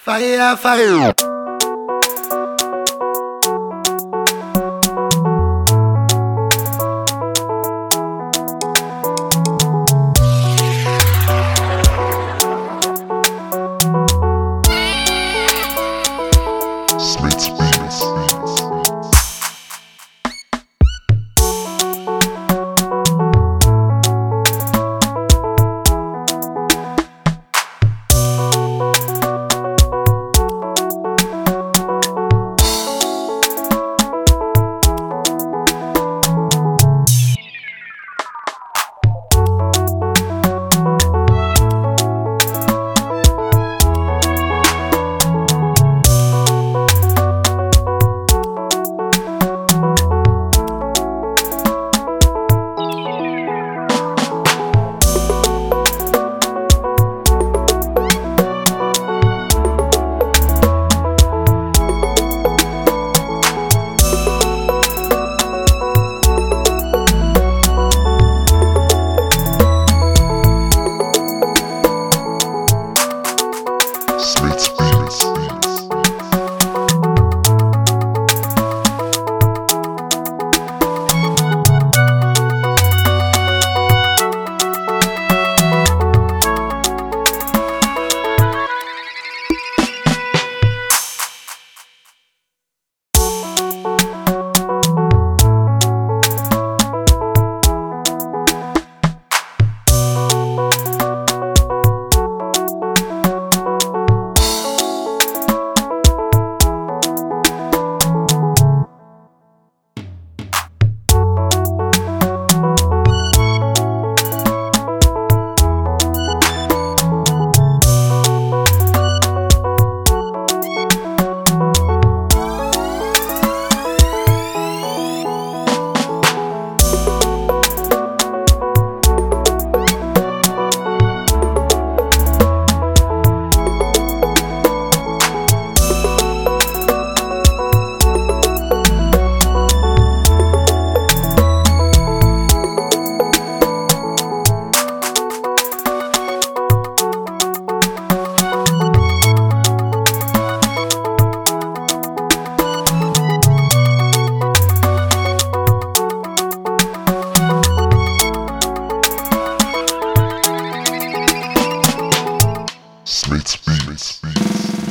Fire, fire.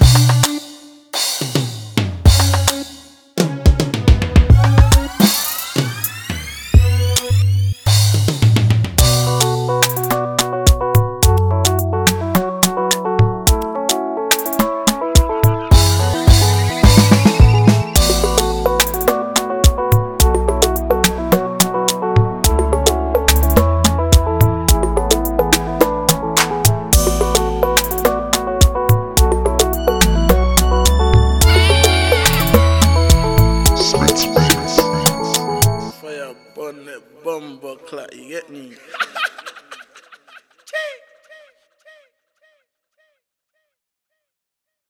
Smith